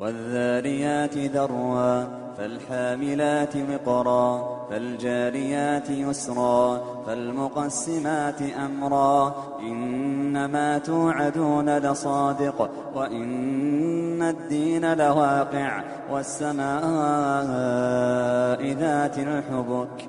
والذاريات ذروا فالحاملات وقرا فالجاريات يسرا فالمقسمات أمرا. إنما توعدون لصادق وإن الدين لواقع والسماء ذات الحبك.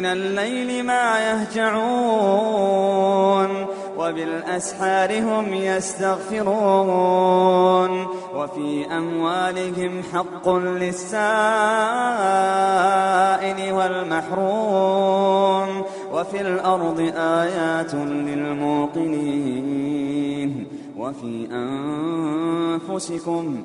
من الليل ما يهجعون وبالأسحار هم يستغفرون وفي أموالهم حق للسائل والمحروم وفي الأرض آيات للموقنين وفي أنفسكم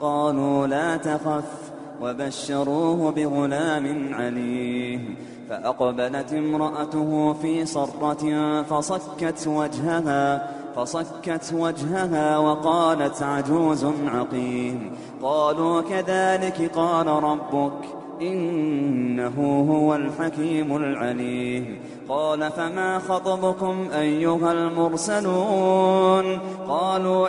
قالوا لا تخف وبشروه بغلام عليم. فأقبلت امرأته في صرة فصكت وجهها فصكت وجهها وقالت عجوز عقيم. قالوا كذلك قال ربك إنه هو الحكيم العليم. قال فما خطبكم أيها المرسلون؟ قالوا